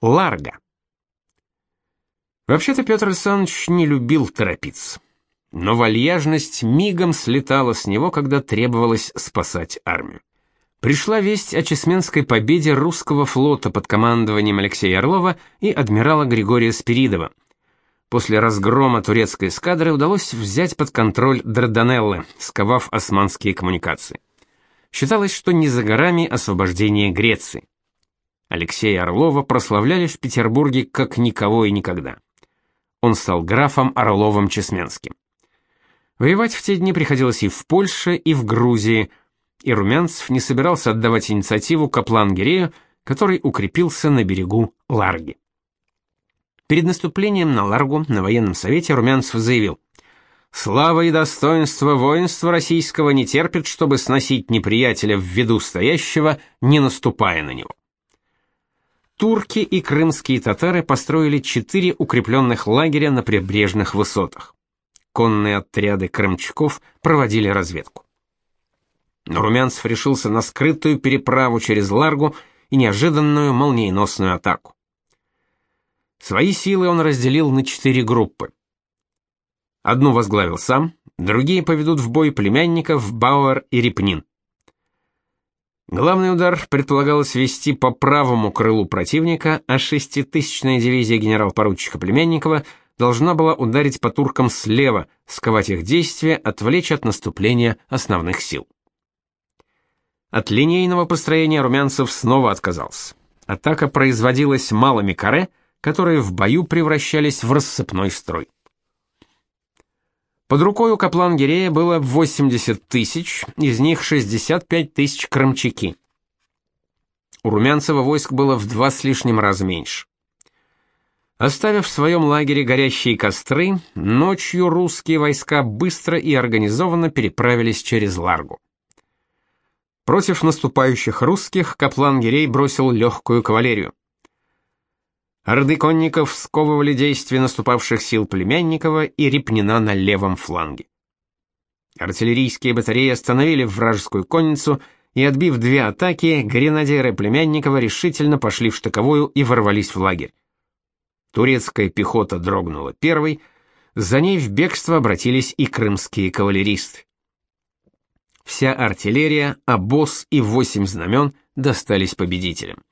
Ларго. Вообще-то Петр Александрович не любил торопиться. Но вальяжность мигом слетала с него, когда требовалось спасать армию. Пришла весть о Чесменской победе русского флота под командованием Алексея Орлова и адмирала Григория Спиридова. После разгрома турецкой эскадры удалось взять под контроль Дарданеллы, сковав османские коммуникации. Считалось, что не за горами освобождение Греции. Алексея Орлова прославляли в Петербурге как никого и никогда. Он стал графом Орловым-Чесменским. Воевать в те дни приходилось и в Польше, и в Грузии, и Румянцев не собирался отдавать инициативу Каплан-Гирею, который укрепился на берегу Ларги. Перед наступлением на Ларгу на военном совете Румянцев заявил: "Слава и достоинство воинства российского не терпит, чтобы сносить неприятеля в виду стоящего, не наступая на него". Турки и крымские татары построили четыре укрепленных лагеря на прибрежных высотах конные отряды крымчаков проводили разведку. Но Румянцев решился на скрытую переправу через Ларгу и неожиданную молниеносную атаку. Свои силы он разделил на четыре группы. Одну возглавил сам, другие поведут в бой племянников Бауэр и Репнин. Главный удар предполагалось вести по правому крылу противника, а шеститысячная дивизия генерал-поручика Племянникова – должна была ударить по туркам слева, сковать их действия, отвлечь от наступления основных сил. От линейного построения Румянцев снова отказался. Атака производилась малыми каре, которые в бою превращались в рассыпной строй. Под рукой у Каплан-Гирея было 80 тысяч, из них 65 тысяч крымчаки. У Румянцева войск было в два с лишним раза меньше. Оставив в своем лагере горящие костры, ночью русские войска быстро и организованно переправились через Ларгу. Против наступающих русских Каплан-Гирей бросил легкую кавалерию. Орды конников сковывали действия наступавших сил Племянникова и Репнина на левом фланге. Артиллерийские батареи остановили вражескую конницу и, отбив две атаки, гренадеры Племянникова решительно пошли в штыковую и ворвались в лагерь. Турецкая пехота дрогнула первой, за ней в бегство обратились и крымские кавалеристы. Вся артиллерия, обоз и восемь знамен достались победителям.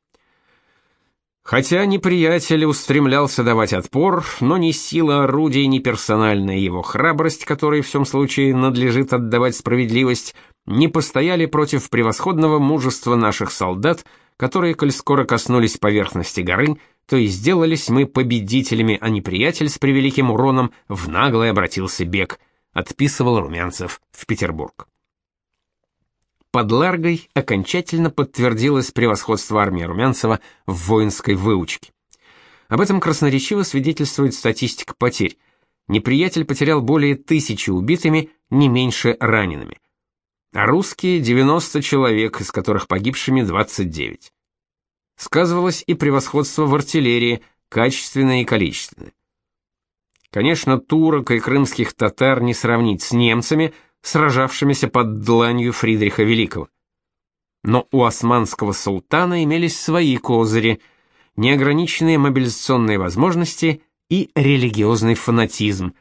Хотя неприятель устремлялся давать отпор, но ни сила орудий, ни персональная его храбрость, которой в всем случае надлежит отдавать справедливость, не постояли против превосходного мужества наших солдат, которые, коль скоро коснулись поверхности горы, то и сделались мы победителями, а неприятель с превеликим уроном в наглое обратился бег, отписывал Румянцев в Петербург. Под Ларгой окончательно подтвердилось превосходство армии Румянцева в воинской выучке. Об этом красноречиво свидетельствует статистика потерь. Неприятель потерял более тысячи убитыми, не меньше ранеными. А русские 90 человек, из которых погибшими 29 сказывалось и превосходство в артиллерии, качественное и количественное. Конечно, турок и крымских татар не сравнить с немцами, сражавшимися под дланью Фридриха Великого. Но у османского султана имелись свои козыри, неограниченные мобилизационные возможности и религиозный фанатизм.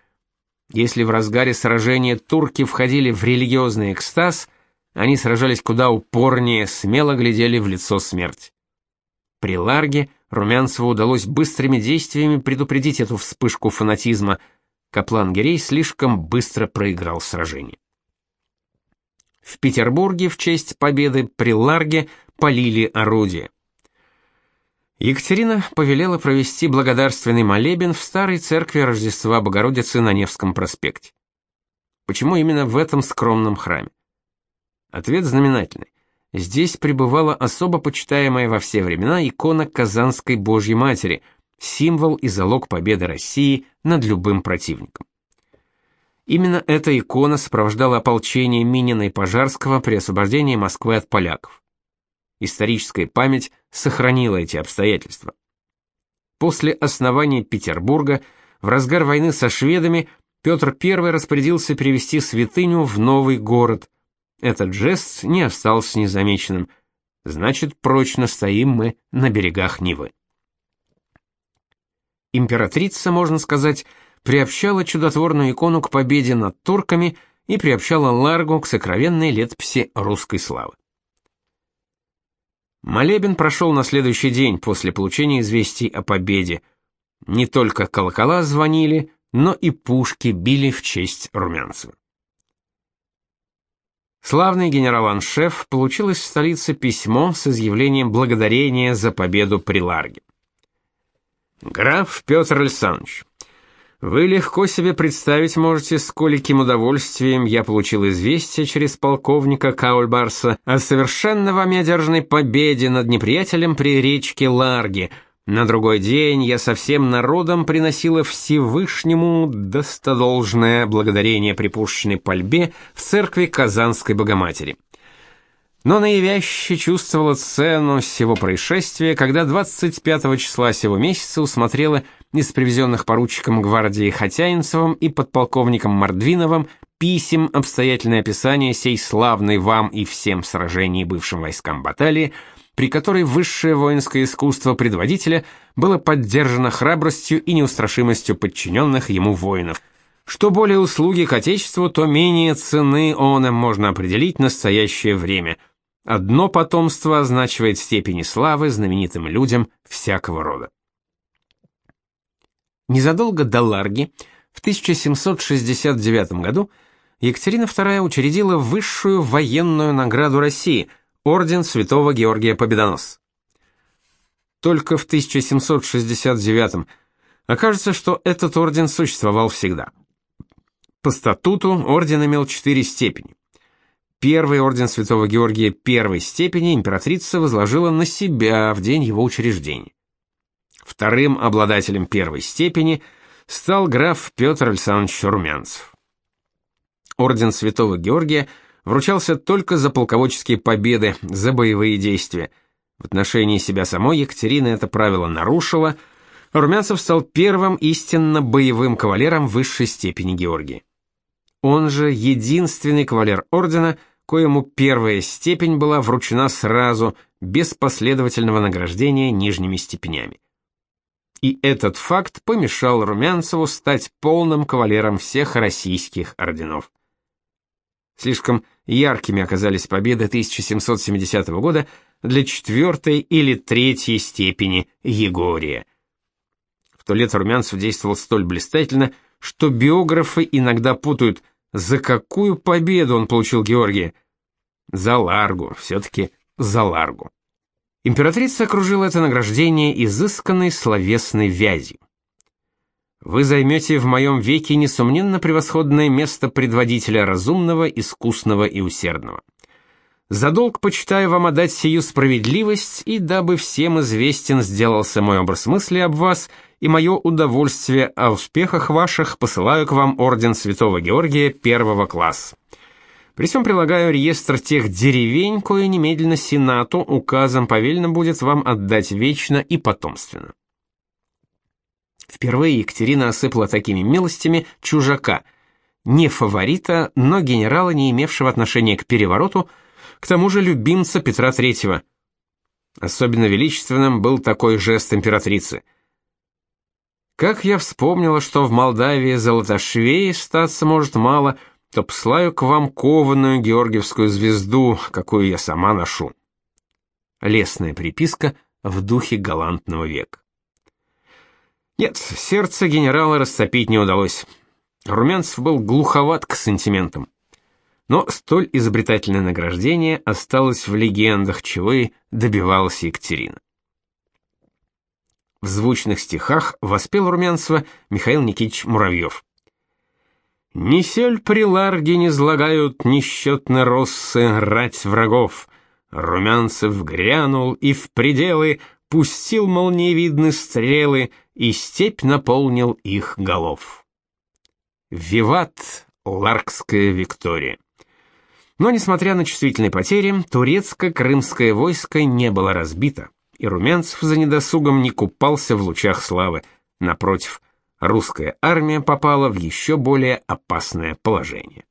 Если в разгаре сражения турки входили в религиозный экстаз, они сражались куда упорнее, смело глядели в лицо смерти. При Ларге Румянцеву удалось быстрыми действиями предупредить эту вспышку фанатизма. Каплан-Гирей слишком быстро проиграл сражение. В Петербурге в честь победы при Ларге полили орудия. Екатерина повелела провести благодарственный молебен в старой церкви Рождества Богородицы на Невском проспекте. Почему именно в этом скромном храме? Ответ знаменательный. Здесь пребывала особо почитаемая во все времена икона Казанской Божьей Матери, символ и залог победы России над любым противником. Именно эта икона сопровождала ополчение Минина и Пожарского при освобождении Москвы от поляков. Историческая память сохранила эти обстоятельства. После основания Петербурга, в разгар войны со шведами, Петр I распорядился перевести святыню в новый город, этот жест не остался незамеченным. Значит, прочно стоим мы на берегах Невы. Императрица, можно сказать, приобщала чудотворную икону к победе над турками и приобщала Ларгу к сокровенной летописи русской славы. Молебен прошел на следующий день после получения известий о победе. Не только колокола звонили, но и пушки били в честь Румянцева. Славный генерал-аншеф получил из столицы письмо с изъявлением благодарения за победу при Ларге. Граф Петр Александрович, вы легко себе представить можете, с коликим удовольствием я получил известие через полковника Каульбарса о совершенно вами одержанной победе над неприятелем при речке Ларге – на другой день я со всем народом приносила Всевышнему достодолжное благодарение припущенной пальбе в церкви Казанской Богоматери. Но наявяще чувствовала цену всего происшествия, когда 25 числа сего месяца усмотрела из привезенных поручиком гвардии Хотяинцевым и подполковником Мордвиновым писем обстоятельное описание сей славной вам и всем сражений бывшим войскам баталии – при которой высшее воинское искусство предводителя было поддержано храбростью и неустрашимостью подчиненных ему воинов. Что более услуги к отечеству, то менее цены он можно определить настоящее время. Одно потомство означает степени славы знаменитым людям всякого рода. Незадолго до Ларги, в 1769 году, Екатерина II учредила высшую военную награду России – Орден Святого Георгия Победоносца. Только в 1769 окажется, что этот орден существовал всегда. По статуту орден имел четыре степени. Первый орден Святого Георгия первой степени императрица возложила на себя в день его учреждения. Вторым обладателем первой степени стал граф Петр Александрович Румянцев. Орден Святого Георгия – вручался только за полководческие победы, за боевые действия. В отношении себя самой Екатерина это правило нарушила, Румянцев стал первым истинно боевым кавалером высшей степени Георгии. Он же единственный кавалер ордена, коему первая степень была вручена сразу, без последовательного награждения нижними степенями. И этот факт помешал Румянцеву стать полным кавалером всех российских орденов. Слишком яркими оказались победы 1770 года для четвертой или третьей степени Егория. В то лето Румянцев действовал столь блистательно, что биографы иногда путают, за какую победу он получил Георгия. За Ларгу, все-таки за Ларгу. Императрица окружила это награждение изысканной словесной вязью. Вы займете в моем веке несомненно превосходное место предводителя разумного, искусного и усердного. За долг почитаю вам отдать сию справедливость, и дабы всем известен сделался мой образ мысли об вас и мое удовольствие о успехах ваших, посылаю к вам орден Святого Георгия первого класса. При всем прилагаю реестр тех деревень, кое немедленно Сенату указом повелено будет вам отдать вечно и потомственно. Впервые Екатерина осыпала такими милостями чужака, не фаворита, но генерала, не имевшего отношения к перевороту, к тому же любимца Петра III. Особенно величественным был такой жест императрицы. Как я вспомнила, что в Молдавии золотошвей статься может мало, то посылаю к вам кованую георгиевскую звезду, какую я сама ношу. Лесная приписка в духе галантного века. Нет, сердце генерала растопить не удалось. Румянцев был глуховат к сантиментам. Но столь изобретательное награждение осталось в легендах, чего и добивалась Екатерина. В звучных стихах воспел Румянцева Михаил Никитич Муравьев. «Ни сель при ларге не злагают несчетны россы рать врагов. Румянцев грянул и в пределы пустил молниевидны стрелы, и степь наполнил их голов. Виват Ларкская Виктория. Но несмотря на чувствительные потери, турецко-крымское войско не было разбито, и Румянцев за недосугом не купался в лучах славы. Напротив, русская армия попала в еще более опасное положение.